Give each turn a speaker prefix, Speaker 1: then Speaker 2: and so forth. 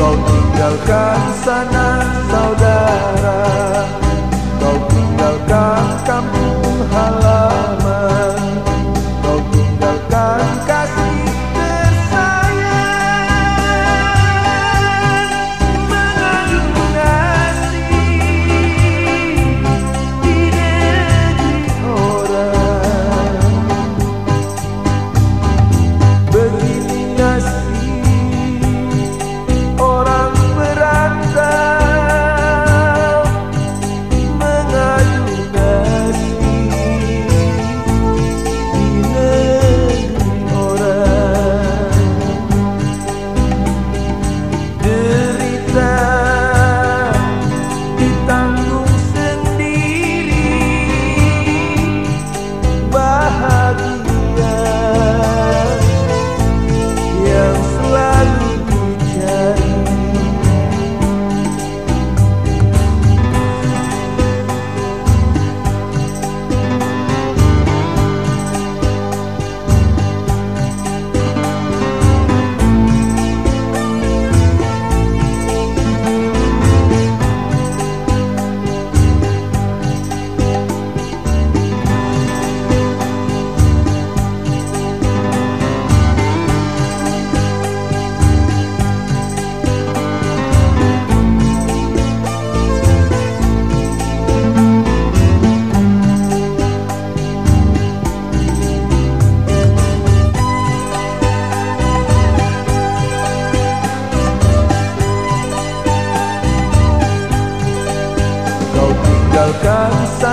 Speaker 1: tinggalkan sana saudara. Kau tinggalkan kampung halaman Kau tinggalkan sana